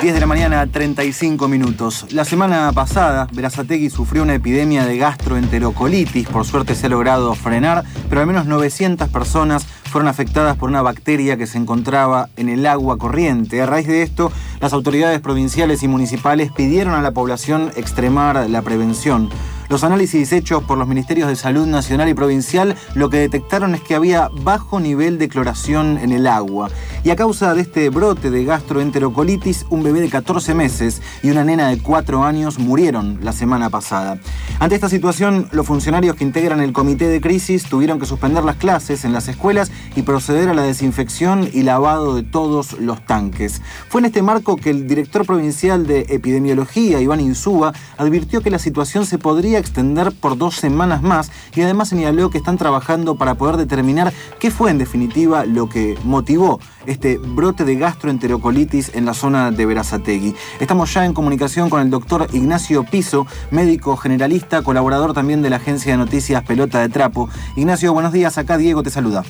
10 de la mañana, 35 minutos. La semana pasada, Verazategui sufrió una epidemia de gastroenterocolitis. Por suerte se ha logrado frenar, pero al menos 900 personas fueron afectadas por una bacteria que se encontraba en el agua corriente. A raíz de esto, las autoridades provinciales y municipales pidieron a la población extremar la prevención. Los análisis hechos por los Ministerios de Salud Nacional y Provincial lo que detectaron es que había bajo nivel de cloración en el agua. Y a causa de este brote de gastroenterocolitis, un bebé de 14 meses y una nena de 4 años murieron la semana pasada. Ante esta situación, los funcionarios que integran el comité de crisis tuvieron que suspender las clases en las escuelas y proceder a la desinfección y lavado de todos los tanques. Fue en este marco que el director provincial de epidemiología, Iván Insúa, advirtió que la situación se podría extender por dos semanas más y además señaló que están trabajando para poder determinar qué fue en definitiva lo que motivó este brote de gastroenterocolitis en la zona de Verazategui. Estamos ya en comunicación con el doctor Ignacio Piso, médico generalista, colaborador también de la agencia de noticias Pelota de Trapo. Ignacio, buenos días, acá Diego te saluda.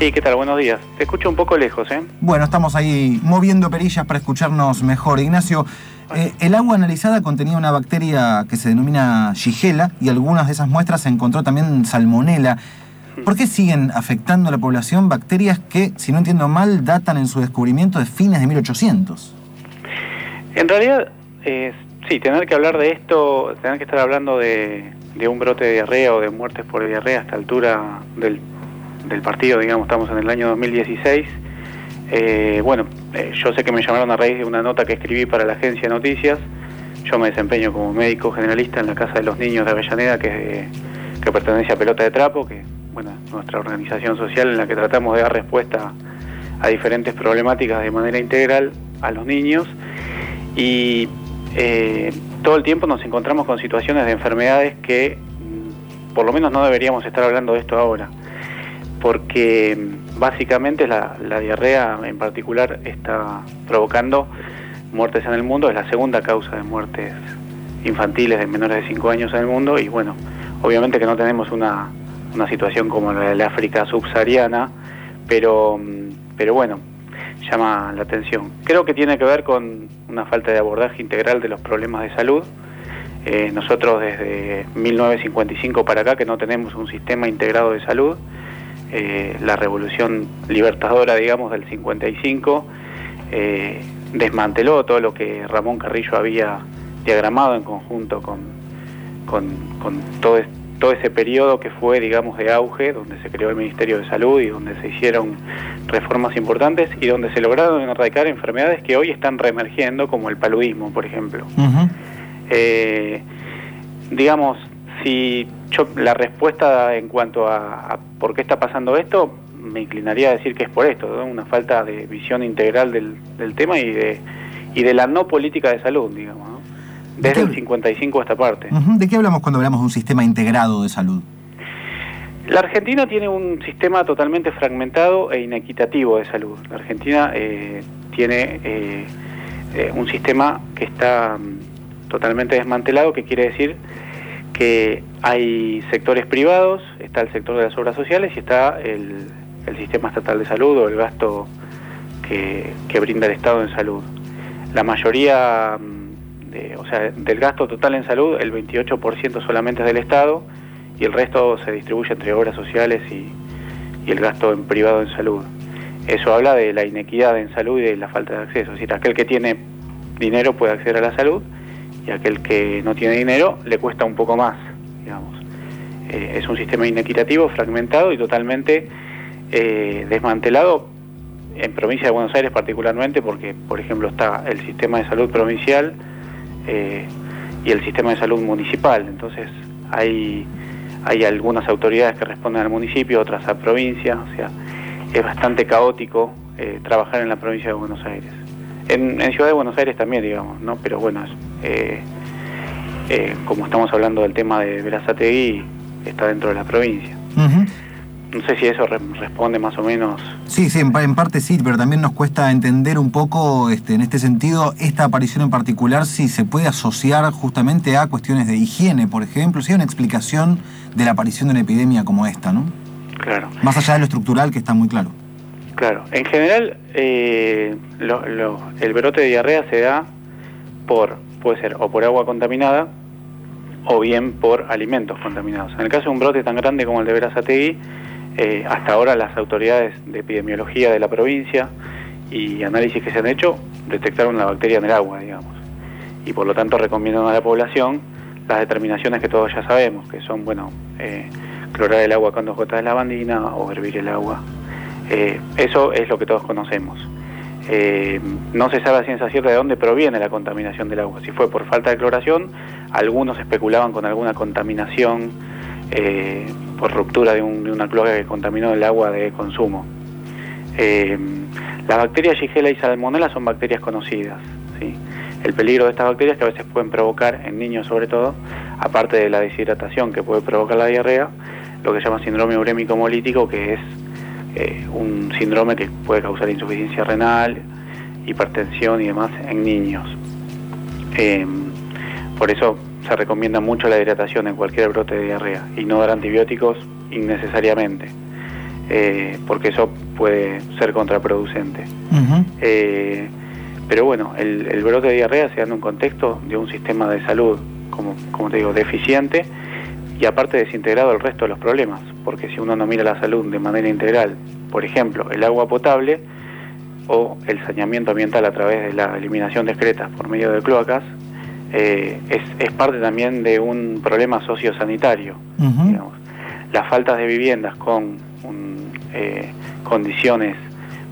Sí, ¿qué tal? Buenos días. Te escucho un poco lejos, ¿eh? Bueno, estamos ahí moviendo perillas para escucharnos mejor. Ignacio, eh, el agua analizada contenía una bacteria que se denomina Shigella y algunas de esas muestras se encontró también salmonela. ¿Por qué siguen afectando a la población bacterias que, si no entiendo mal, datan en su descubrimiento de fines de 1800? En realidad, eh, sí, tener que hablar de esto, tener que estar hablando de, un brote de diarrea o de muertes por diarrea a esta altura del, del partido, digamos, estamos en el año 2016 eh, bueno, eh, yo sé que me llamaron a raíz de una nota que escribí para la agencia de noticias. Yo me desempeño como médico generalista en la Casa de los Niños de Avellaneda, que, que pertenece a Pelota de Trapo, que bueno, nuestra organización social en la que tratamos de dar respuesta a diferentes problemáticas de manera integral a los niños. Y eh, todo el tiempo nos encontramos con situaciones de enfermedades que mm, por lo menos no deberíamos estar hablando de esto ahora, porque básicamente la, diarrea en particular está provocando muertes en el mundo, es la segunda causa de muertes infantiles de menores de 5 años en el mundo y bueno, obviamente que no tenemos una, situación como la de África subsahariana, pero, pero bueno, llama la atención. Creo que tiene que ver con una falta de abordaje integral de los problemas de salud. Eh, nosotros desde 1955 para acá que no tenemos un sistema integrado de salud, eh, la revolución libertadora, digamos, del 55, eh, desmanteló todo lo que Ramón Carrillo había diagramado en conjunto con, con, todo, todo ese periodo que fue, digamos, de auge, donde se creó el Ministerio de Salud y donde se hicieron reformas importantes y donde se lograron erradicar enfermedades que hoy están reemergiendo, como el paludismo, por ejemplo. Eh, digamos, si yo la respuesta en cuanto a, por qué está pasando esto, me inclinaría a decir que es por esto, una falta de visión integral del, tema y de, y de la no política de salud, digamos, desde el 55 a esta parte. ¿De qué hablamos cuando hablamos de un sistema integrado de salud? La Argentina tiene un sistema totalmente fragmentado e inequitativo de salud. La Argentina eh, tiene eh, eh, un sistema que está mm, totalmente desmantelado, que quiere decir que hay sectores privados, está el sector de las obras sociales y está el, sistema estatal de salud o el gasto que, brinda el Estado en salud. La mayoría, mm, de, o sea, del gasto total en salud, el 28% solamente es del Estado y el resto se distribuye entre obras sociales y, y el gasto en privado en salud. Eso habla de la inequidad en salud y de la falta de acceso. Es decir, aquel que tiene dinero puede acceder a la salud y aquel que no tiene dinero le cuesta un poco más, digamos. Eh, es un sistema inequitativo, fragmentado y totalmente eh, desmantelado en provincia de Buenos Aires particularmente porque, por ejemplo, está el sistema de salud provincial eh, y el sistema de salud municipal. Entonces hay, hay algunas autoridades que responden al municipio, otras a provincia, o sea, es bastante caótico trabajar en la provincia de Buenos Aires. En, en Ciudad de Buenos Aires también, digamos, ¿no? Pero bueno, eh, eh, como estamos hablando del tema de Verazategui, está dentro de la provincia. No sé si eso responde más o menos. Sí, sí, en, parte sí, pero también nos cuesta entender un poco, este, en este sentido, esta aparición en particular, si se puede asociar justamente a cuestiones de higiene, por ejemplo, si hay una explicación de la aparición de una epidemia como esta, ¿no? Claro. Más allá de lo estructural, que está muy claro. Claro. En general, eh, el brote de diarrea se da por, puede ser o por agua contaminada o bien por alimentos contaminados. En el caso de un brote tan grande como el de Verazategui, eh, hasta ahora las autoridades de epidemiología de la provincia y análisis que se han hecho detectaron la bacteria en el agua, digamos. Y por lo tanto recomiendan a la población las determinaciones que todos ya sabemos, que son, bueno, eh, clorar el agua con dos gotas de lavandina o hervir el agua. Eh, eso es lo que todos conocemos. Eh, no se sabe a ciencia cierta de dónde proviene la contaminación del agua. Si fue por falta de cloración, algunos especulaban con alguna contaminación por ruptura de, una cloaca que contaminó el agua de consumo. las bacterias Shigella y Salmonella son bacterias conocidas. ¿sí? El peligro de estas bacterias que a veces pueden provocar, en niños sobre todo, aparte de la deshidratación que puede provocar la diarrea, lo que se llama síndrome urémico hemolítico, que es eh, un síndrome que puede causar insuficiencia renal, hipertensión y demás en niños. Eh, por eso se recomienda mucho la hidratación en cualquier brote de diarrea y no dar antibióticos innecesariamente, eh, porque eso puede ser contraproducente. Pero bueno, el, brote de diarrea se da en un contexto de un sistema de salud, como, como te digo, deficiente y aparte desintegrado el resto de los problemas, porque si uno no mira la salud de manera integral, por ejemplo, el agua potable o el saneamiento ambiental a través de la eliminación de excretas por medio de cloacas, eh, es, parte también de un problema sociosanitario. Las faltas de viviendas con eh, condiciones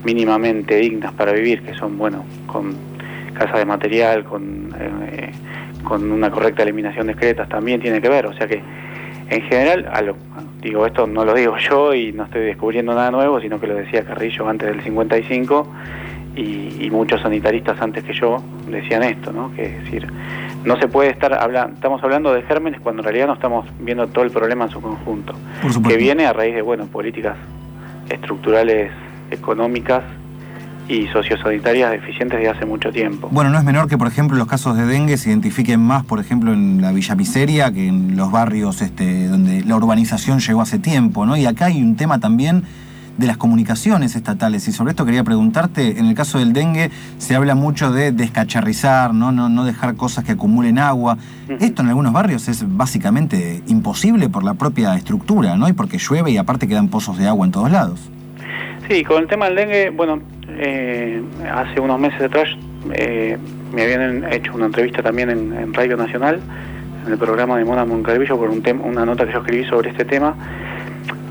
mínimamente dignas para vivir, que son, bueno, con casa de material, con, eh, con una correcta eliminación de excretas, también tiene que ver. O sea que, en general, a lo, digo, esto no lo digo yo y no estoy descubriendo nada nuevo, sino que lo decía Carrillo antes del 55 y, y muchos sanitaristas antes que yo decían esto, ¿no? Que es decir, no se puede estar hablando, estamos hablando de gérmenes cuando en realidad no estamos viendo todo el problema en su conjunto, que viene a raíz de, bueno, políticas estructurales económicas y sociosanitarias deficientes de hace mucho tiempo. Bueno, no es menor que, por ejemplo, los casos de dengue se identifiquen más, por ejemplo, en la Villa Miseria que en los barrios este, donde la urbanización llegó hace tiempo, ¿no? Y acá hay un tema también de las comunicaciones estatales. Y sobre esto quería preguntarte, en el caso del dengue se habla mucho de descacharrizar, no, no, no dejar cosas que acumulen agua. Esto en algunos barrios es básicamente imposible por la propia estructura, ¿no? Y porque llueve y aparte quedan pozos de agua en todos lados. Sí, con el tema del dengue, bueno, eh, hace unos meses atrás eh, me habían hecho una entrevista también en, Radio Nacional, en el programa de Mona Moncalvillo, por un una nota que yo escribí sobre este tema,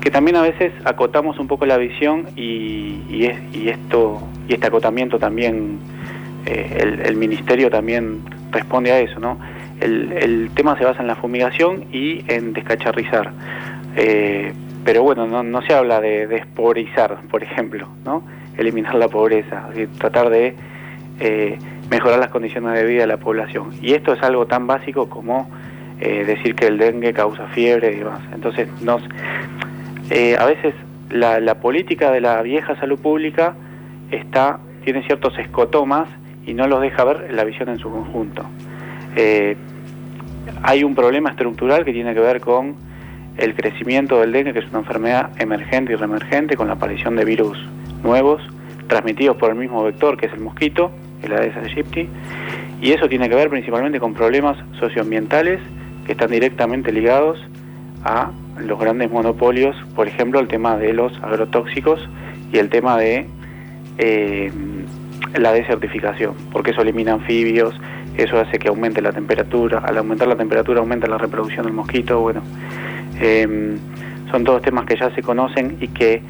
que también a veces acotamos un poco la visión y, y, esto y este acotamiento también, eh, el, ministerio también responde a eso, ¿no? El, el, tema se basa en la fumigación y en descacharrizar pero bueno, no, se habla de desporizar, por ejemplo, ¿no? Eliminar la pobreza, tratar de eh, mejorar las condiciones de vida de la población. Y esto es algo tan básico como eh, decir que el dengue causa fiebre y demás. Entonces, nos, eh, a veces la, la, política de la vieja salud pública está tiene ciertos escotomas y no los deja ver la visión en su conjunto. hay un problema estructural que tiene que ver con el crecimiento del dengue, que es una enfermedad emergente y reemergente con la aparición de virus nuevos transmitidos por el mismo vector que es el mosquito, el Aedes aegypti, y eso tiene que ver principalmente con problemas socioambientales que están directamente ligados a los grandes monopolios, por ejemplo, el tema de los agrotóxicos y el tema de eh, la desertificación, porque eso elimina anfibios, eso hace que aumente la temperatura, al aumentar la temperatura aumenta la reproducción del mosquito, bueno, Em, son todos temas que ya se conocen y que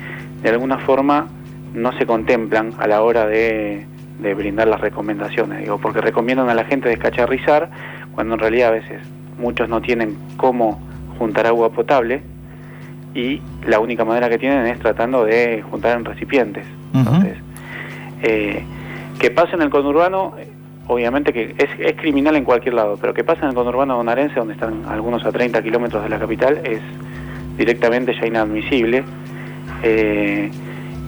de alguna forma no se contemplan a la hora de, brindar las recomendaciones, digo, porque recomiendan a la gente descacharrizar cuando en realidad a veces muchos no tienen cómo juntar agua potable y la única manera que tienen es tratando de juntar en recipientes. Entonces, eh, que pase en el conurbano, obviamente que es, criminal en cualquier lado, pero que pasa en el conurbano bonaerense, donde están algunos a 30 kilómetros de la capital, es directamente ya inadmisible. Eh,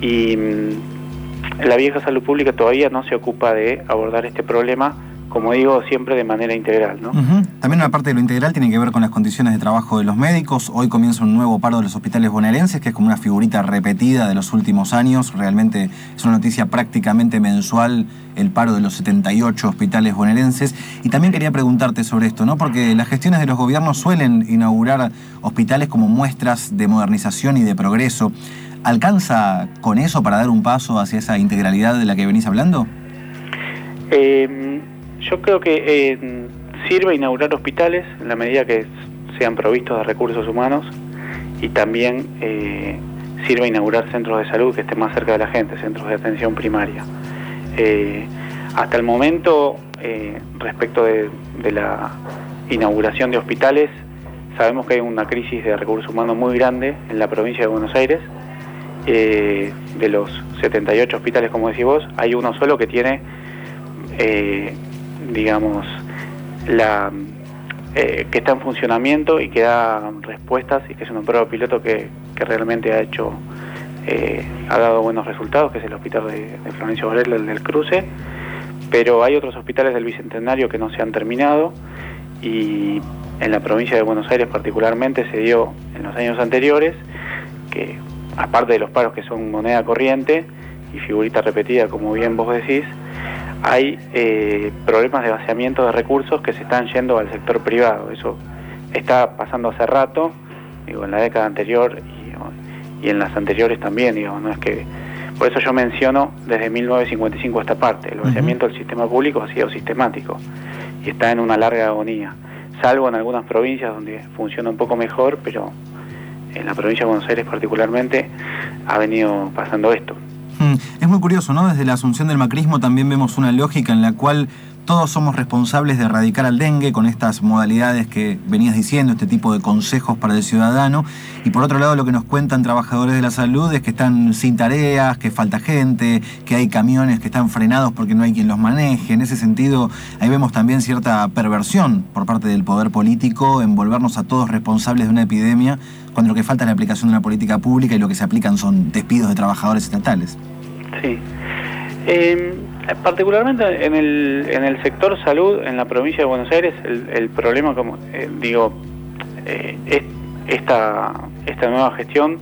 y mm, la vieja salud pública todavía no se ocupa de abordar este problema como digo, siempre de manera integral. ¿no? También una parte de lo integral tiene que ver con las condiciones de trabajo de los médicos. Hoy comienza un nuevo paro de los hospitales bonaerenses, que es como una figurita repetida de los últimos años. Realmente es una noticia prácticamente mensual el paro de los 78 hospitales bonaerenses. Y también quería preguntarte sobre esto, ¿no? porque las gestiones de los gobiernos suelen inaugurar hospitales como muestras de modernización y de progreso. ¿Alcanza con eso para dar un paso hacia esa integralidad de la que venís hablando? Eh, yo creo que eh, sirve inaugurar hospitales en la medida que sean provistos de recursos humanos y también eh, sirve inaugurar centros de salud que estén más cerca de la gente, centros de atención primaria. Eh, hasta el momento, respecto de, la inauguración de hospitales, sabemos que hay una crisis de recursos humanos muy grande en la provincia de Buenos Aires. De los 78 hospitales, como decís vos, hay uno solo que tiene digamos, la, eh, que está en funcionamiento y que da respuestas y que es un prueba piloto que, realmente ha hecho, eh, ha dado buenos resultados, que es el hospital de, de Florencio Varela, el del cruce, pero hay otros hospitales del Bicentenario que no se han terminado y en la provincia de Buenos Aires particularmente se dio en los años anteriores que aparte de los paros que son moneda corriente y figurita repetida como bien vos decís, hay eh, problemas de vaciamiento de recursos que se están yendo al sector privado. Eso está pasando hace rato, digo, en la década anterior y, en las anteriores también, digo, no es que por eso yo menciono desde 1955 esta parte, el vaciamiento del sistema público ha sido sistemático y está en una larga agonía, salvo en algunas provincias donde funciona un poco mejor, pero en la provincia de Buenos Aires particularmente ha venido pasando esto. Mm, es muy curioso, ¿no? Desde la asunción del macrismo también vemos una lógica en la cual todos somos responsables de erradicar al dengue con estas modalidades que venías diciendo, este tipo de consejos para el ciudadano. Y por otro lado, lo que nos cuentan trabajadores de la salud es que están sin tareas, que falta gente, que hay camiones que están frenados porque no hay quien los maneje. En ese sentido, ahí vemos también cierta perversión por parte del poder político en volvernos a todos responsables de una epidemia cuando lo que falta es la aplicación de una política pública y lo que se aplican son despidos de trabajadores estatales. Sí. Eh, particularmente en el, en el sector salud en la provincia de Buenos Aires, el, problema, como eh, digo, eh, esta, esta nueva gestión,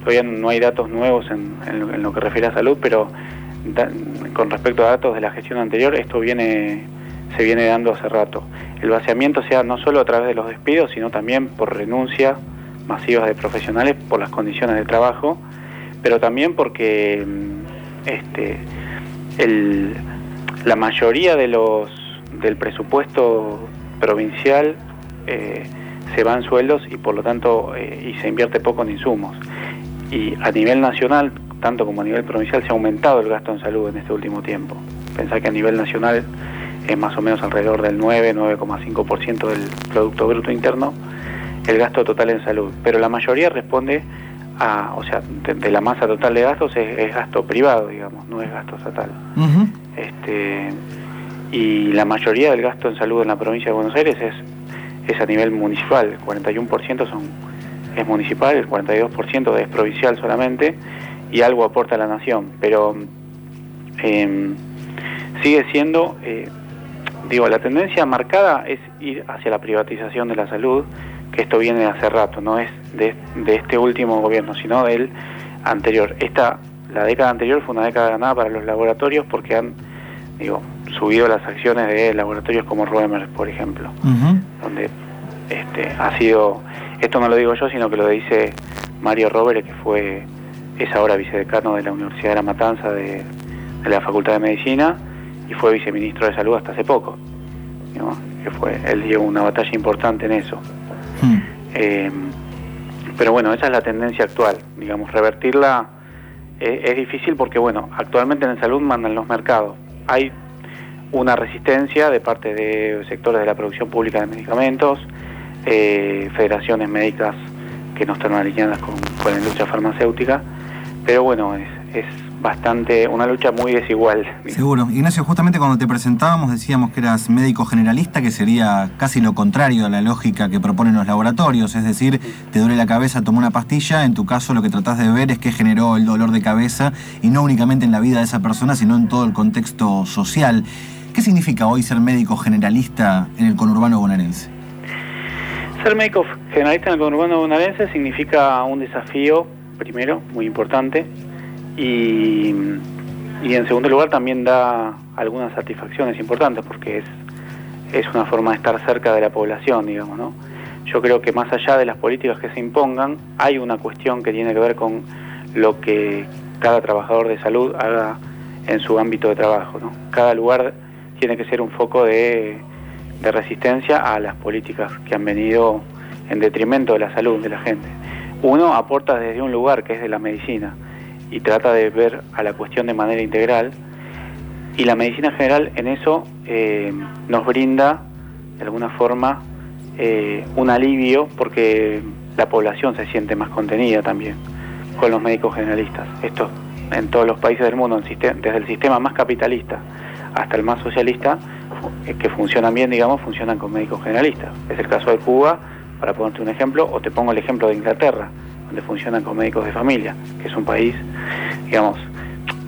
todavía no hay datos nuevos en, lo, que refiere a salud, pero con respecto a datos de la gestión anterior, esto viene se viene dando hace rato. El vaciamiento sea no solo a través de los despidos, sino también por renuncia masivas de profesionales por las condiciones de trabajo, pero también porque mm, este, el, la mayoría de los del presupuesto provincial eh, se van sueldos y por lo tanto eh, y se invierte poco en insumos. Y a nivel nacional, tanto como a nivel provincial, se ha aumentado el gasto en salud en este último tiempo. Pensar que a nivel nacional es más o menos alrededor del 9, 9,5% del Producto Bruto Interno el gasto total en salud. Pero la mayoría responde o sea, de, la masa total de gastos es, gasto privado, digamos, no es gasto estatal. este, y la mayoría del gasto en salud en la provincia de Buenos Aires es, es a nivel municipal, el 41% son, es municipal, el 42% es provincial solamente, y algo aporta a la nación, pero em, sigue siendo, eh, digo, la tendencia marcada es ir hacia la privatización de la salud, que esto viene de hace rato, no es de, este último gobierno, sino del anterior. Esta, la década anterior fue una década ganada para los laboratorios porque han digo, subido las acciones de laboratorios como Ruemer, por ejemplo, donde este, ha sido, esto no lo digo yo, sino que lo dice Mario Robert, que fue, es ahora vicedecano de la Universidad de La Matanza de, la Facultad de Medicina y fue viceministro de Salud hasta hace poco. que fue, él dio una batalla importante en eso. Hmm. Eh, pero bueno, esa es la tendencia actual, digamos, revertirla eh, es difícil porque, bueno, actualmente en salud mandan los mercados. Hay una resistencia de parte de sectores de la producción pública de medicamentos, eh, federaciones médicas que no están alineadas con, con la industria farmacéutica, pero bueno, es, es bastante, una lucha muy desigual. Seguro. Ignacio, justamente cuando te presentábamos decíamos que eras médico generalista, que sería casi lo contrario a la lógica que proponen los laboratorios, es decir, te duele la cabeza, toma una pastilla, en tu caso lo que tratás de ver es qué generó el dolor de cabeza y no únicamente en la vida de esa persona, sino en todo el contexto social. ¿Qué significa hoy ser médico generalista en el conurbano bonaerense? Ser médico generalista en el conurbano bonaerense significa un desafío, primero, muy importante, y, y en segundo lugar también da algunas satisfacciones importantes porque es, es una forma de estar cerca de la población, digamos, ¿no? Yo creo que más allá de las políticas que se impongan, hay una cuestión que tiene que ver con lo que cada trabajador de salud haga en su ámbito de trabajo. ¿no? Cada lugar tiene que ser un foco de, de resistencia a las políticas que han venido en detrimento de la salud de la gente. Uno aporta desde un lugar que es de la medicina y trata de ver a la cuestión de manera integral y la medicina general en eso eh, nos brinda de alguna forma eh, un alivio porque la población se siente más contenida también con los médicos generalistas. Esto en todos los países del mundo, desde el sistema más capitalista hasta el más socialista, eh, que funcionan bien, digamos, funcionan con médicos generalistas. Es el caso de Cuba, para ponerte un ejemplo, o te pongo el ejemplo de Inglaterra, donde funcionan con médicos de familia, que es un país, digamos,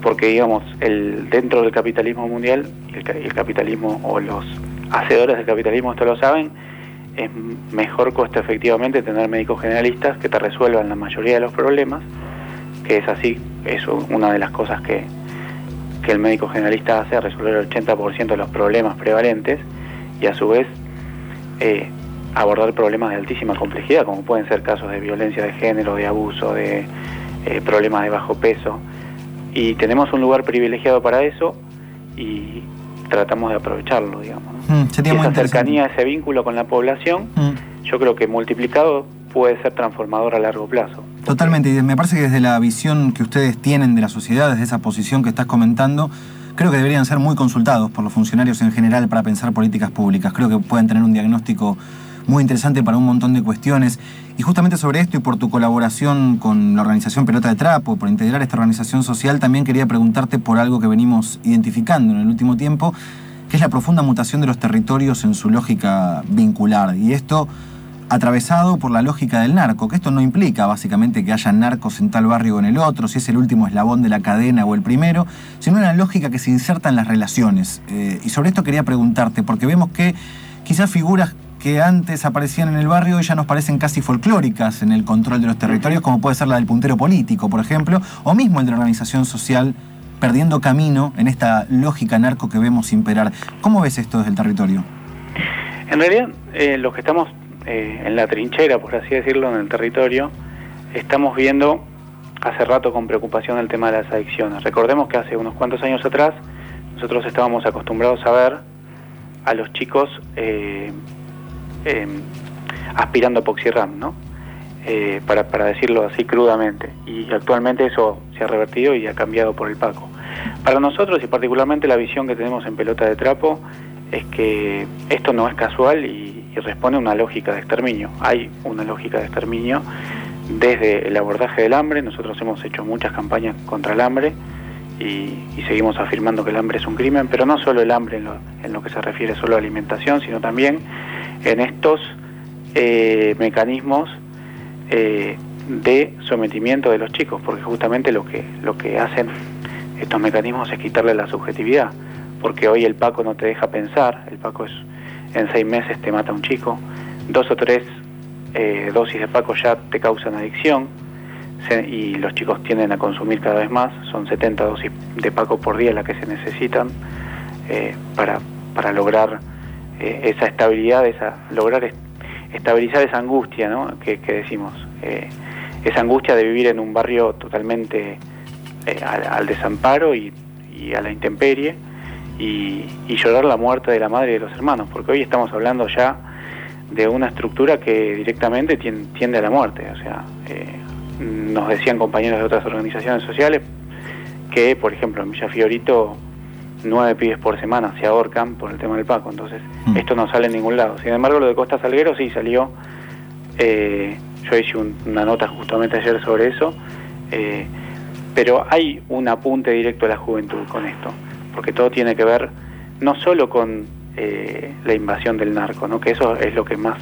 porque digamos, el, dentro del capitalismo mundial, el, capitalismo o los hacedores del capitalismo esto lo saben, es mejor costo efectivamente tener médicos generalistas que te resuelvan la mayoría de los problemas, que es así, es una de las cosas que, que el médico generalista hace, resolver el 80% de los problemas prevalentes y a su vez eh, abordar problemas de altísima complejidad, como pueden ser casos de violencia de género, de abuso, de eh, problemas de bajo peso. Y tenemos un lugar privilegiado para eso y tratamos de aprovecharlo, digamos. Mm, esa cercanía, ese vínculo con la población, mm. yo creo que multiplicado puede ser transformador a largo plazo. Totalmente, y me parece que desde la visión que ustedes tienen de la sociedad, desde esa posición que estás comentando, creo que deberían ser muy consultados por los funcionarios en general para pensar políticas públicas. Creo que pueden tener un diagnóstico muy interesante para un montón de cuestiones. Y justamente sobre esto y por tu colaboración con la organización Pelota de Trapo, por integrar esta organización social, también quería preguntarte por algo que venimos identificando en el último tiempo, que es la profunda mutación de los territorios en su lógica vincular. Y esto atravesado por la lógica del narco, que esto no implica básicamente que haya narcos en tal barrio o en el otro, si es el último eslabón de la cadena o el primero, sino una lógica que se inserta en las relaciones. Eh, y sobre esto quería preguntarte, porque vemos que quizás figuras que antes aparecían en el barrio ya nos parecen casi folclóricas en el control de los territorios, como puede ser la del puntero político, por ejemplo, o mismo el de la organización social perdiendo camino en esta lógica narco que vemos imperar. ¿Cómo ves esto desde el territorio? En realidad, eh, los que estamos eh, en la trinchera, por así decirlo, en el territorio, estamos viendo hace rato con preocupación el tema de las adicciones. Recordemos que hace unos cuantos años atrás nosotros estábamos acostumbrados a ver a los chicos eh, em, aspirando a Poxirram, ¿no? para, para decirlo así crudamente. Y actualmente eso se ha revertido y ha cambiado por el Paco. Para nosotros y particularmente la visión que tenemos en pelota de trapo es que esto no es casual y, responde a una lógica de exterminio. Hay una lógica de exterminio desde el abordaje del hambre, nosotros hemos hecho muchas campañas contra el hambre y, seguimos afirmando que el hambre es un crimen, pero no solo el hambre en lo, que se refiere solo a alimentación, sino también en estos eh, mecanismos eh, de sometimiento de los chicos, porque justamente lo que, lo que hacen estos mecanismos es quitarle la subjetividad, porque hoy el Paco no te deja pensar, el Paco es en seis meses te mata un chico, dos o tres eh, dosis de Paco ya te causan adicción y los chicos tienden a consumir cada vez más, son 70 dosis de Paco por día las que se necesitan eh, para, para lograr eh, esa estabilidad, esa, lograr estabilizar esa angustia ¿no? que, que decimos, esa angustia de vivir en un barrio totalmente eh, al, desamparo y, a la intemperie y, llorar la muerte de la madre y de los hermanos, porque hoy estamos hablando ya de una estructura que directamente tiende a la muerte. O sea, eh, nos decían compañeros de otras organizaciones sociales que, por ejemplo, en Villa Fiorito, nueve pibes por semana se ahorcan por el tema del Paco. Entonces, mm. esto no sale en ningún lado. Sin embargo, lo de Costa Salguero sí salió. Eh, yo hice una nota justamente ayer sobre eso. Eh, pero hay un apunte directo a la juventud con esto, porque todo tiene que ver no solo con eh, la invasión del narco, ¿no? que eso es lo que más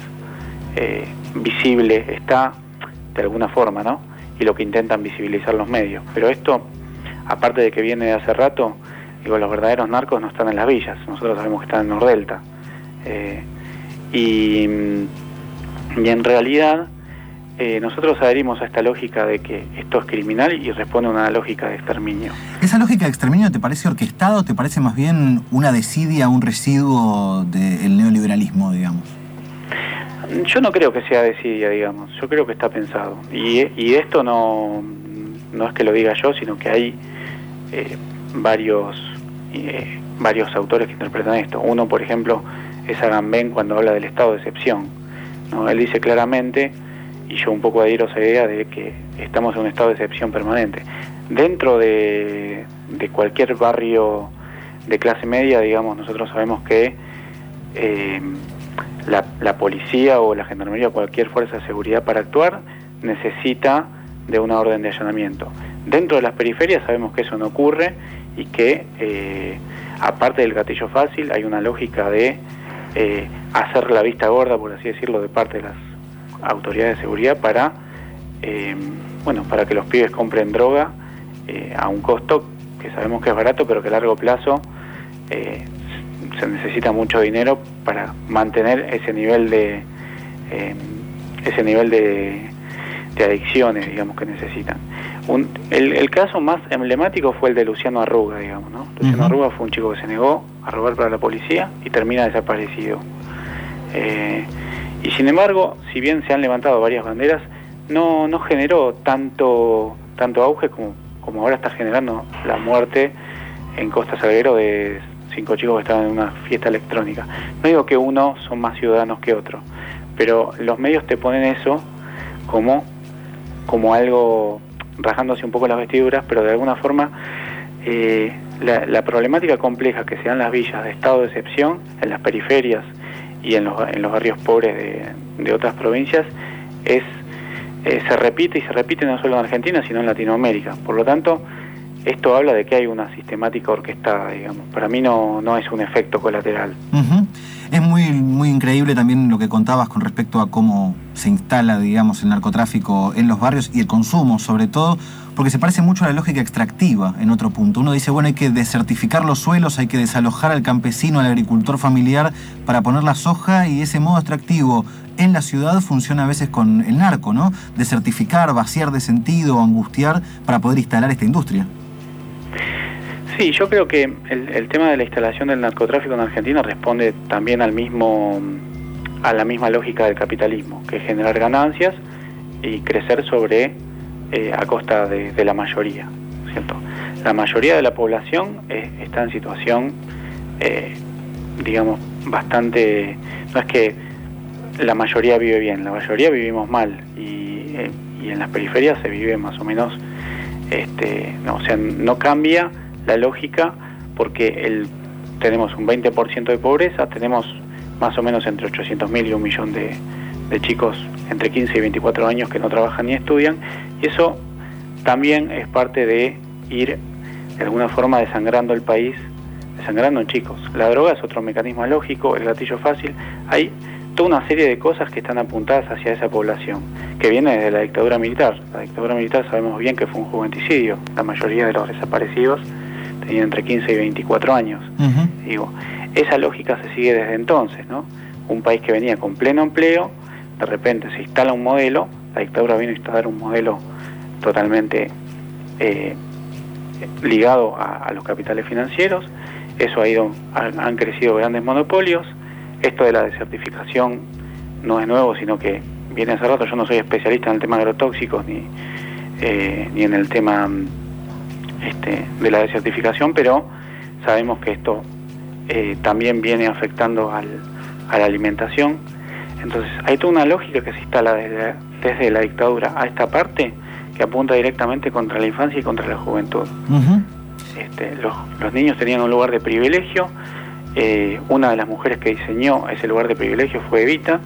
eh, visible está de alguna forma, ¿no? y lo que intentan visibilizar los medios. Pero esto, aparte de que viene de hace rato, Digo, los verdaderos narcos no están en las villas, nosotros sabemos que están en Nordelta. Eh, y, y, en realidad eh, nosotros adherimos a esta lógica de que esto es criminal y responde a una lógica de exterminio. ¿Esa lógica de exterminio te parece orquestada o te parece más bien una desidia, un residuo del neoliberalismo, digamos? Yo no creo que sea desidia, digamos, yo creo que está pensado. Y, y esto no, no es que lo diga yo, sino que hay eh, varios, eh, varios autores que interpretan esto. Uno, por ejemplo, es Agamben cuando habla del estado de excepción. Él dice claramente, y yo un poco adhiero a esa idea de que estamos en un estado de excepción permanente. Dentro de, de cualquier barrio de clase media, digamos, nosotros sabemos que eh, la, la, policía o la gendarmería o cualquier fuerza de seguridad para actuar necesita de una orden de allanamiento. Dentro de las periferias sabemos que eso no ocurre y que eh, aparte del gatillo fácil hay una lógica de eh, hacer la vista gorda, por así decirlo, de parte de las autoridades de seguridad para, eh, bueno, para que los pibes compren droga a un costo que sabemos que es barato, pero que a largo plazo se necesita mucho dinero para mantener ese nivel de ese nivel de de adicciones, digamos, que necesitan. El, caso más emblemático fue el de Luciano Arruga, digamos, ¿no? Luciano Arruga fue un chico que se negó a robar para la policía y termina desaparecido. Eh, y sin embargo, si bien se han levantado varias banderas, no, no generó tanto, tanto auge como, como ahora está generando la muerte en Costa Salguero de cinco chicos que estaban en una fiesta electrónica. No digo que uno son más ciudadanos que otro, pero los medios te ponen eso como como algo rajándose un poco las vestiduras, pero de alguna forma eh, la, problemática compleja que se da en las villas de estado de excepción, en las periferias y en los, en los barrios pobres de, otras provincias, es eh, se repite y se repite no solo en Argentina, sino en Latinoamérica. Por lo tanto, esto habla de que hay una sistemática orquestada, digamos. Para mí no, no es un efecto colateral. Es muy, muy increíble también lo que contabas con respecto a cómo se instala, digamos, el narcotráfico en los barrios y el consumo, sobre todo, porque se parece mucho a la lógica extractiva en otro punto. Uno dice, bueno, hay que desertificar los suelos, hay que desalojar al campesino, al agricultor familiar para poner la soja y ese modo extractivo en la ciudad funciona a veces con el narco, ¿no? Desertificar, vaciar de sentido, angustiar para poder instalar esta industria. Sí, yo creo que el, tema de la instalación del narcotráfico en Argentina responde también al mismo a la misma lógica del capitalismo, que es generar ganancias y crecer sobre eh, a costa de, la mayoría, ¿cierto? La mayoría de la población eh, está en situación, eh, digamos, bastante, no es que la mayoría vive bien, la mayoría vivimos mal y, y en las periferias se vive más o menos, este, no, o sea, no cambia la lógica porque el, tenemos un 20% de pobreza, tenemos más o menos entre 800.000 y un millón de, chicos entre 15 y 24 años que no trabajan ni estudian, y eso también es parte de ir de alguna forma desangrando el país, desangrando chicos. La droga es otro mecanismo lógico, el gatillo fácil, hay toda una serie de cosas que están apuntadas hacia esa población, que viene desde la dictadura militar. La dictadura militar sabemos bien que fue un juventicidio, la mayoría de los desaparecidos tenía entre 15 y 24 años. Digo, esa lógica se sigue desde entonces, ¿no? Un país que venía con pleno empleo, de repente se instala un modelo, la dictadura vino a instalar un modelo totalmente eh, ligado a, los capitales financieros, eso ha ido, han, crecido grandes monopolios, esto de la desertificación no es nuevo, sino que viene hace rato, yo no soy especialista en el tema agrotóxicos ni, eh, ni en el tema este, de la desertificación, pero sabemos que esto eh, también viene afectando al, a la alimentación. Entonces hay toda una lógica que se instala desde, desde la dictadura a esta parte que apunta directamente contra la infancia y contra la juventud. este, los, los, niños tenían un lugar de privilegio. Eh, una de las mujeres que diseñó ese lugar de privilegio fue Evita.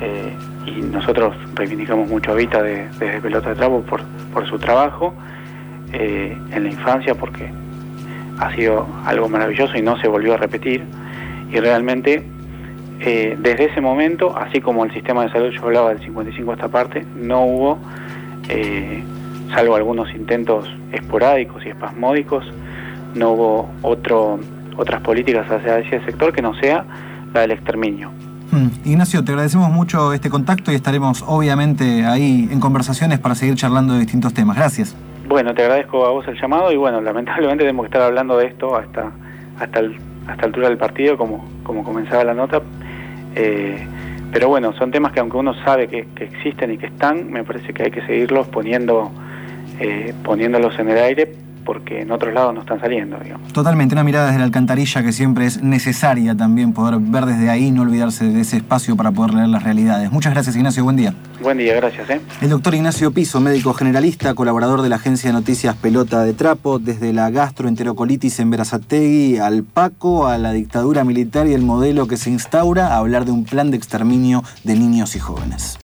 Eh, y nosotros reivindicamos mucho a Evita desde Pelota de Trapo por, por su trabajo. Eh, en la infancia porque ha sido algo maravilloso y no se volvió a repetir. Y realmente eh, desde ese momento, así como el sistema de salud, yo hablaba del 55 a esta parte, no hubo, eh, salvo algunos intentos esporádicos y espasmódicos, no hubo otro, otras políticas hacia ese sector que no sea la del exterminio. Mm. Ignacio, te agradecemos mucho este contacto y estaremos obviamente ahí en conversaciones para seguir charlando de distintos temas. Gracias. Bueno, te agradezco a vos el llamado y bueno, lamentablemente tenemos que estar hablando de esto hasta hasta el, hasta altura del partido, como, como comenzaba la nota. Eh, pero bueno, son temas que aunque uno sabe que, existen y que están, me parece que hay que seguirlos poniendo, eh, poniéndolos en el aire porque en otros lados no están saliendo. Digamos. Totalmente, una mirada desde la alcantarilla que siempre es necesaria también poder ver desde ahí, no olvidarse de ese espacio para poder leer las realidades. Muchas gracias Ignacio, buen día. Buen día, gracias. ¿eh? El doctor Ignacio Piso, médico generalista, colaborador de la agencia de noticias Pelota de Trapo, desde la gastroenterocolitis en Verazategui al Paco, a la dictadura militar y el modelo que se instaura, a hablar de un plan de exterminio de niños y jóvenes.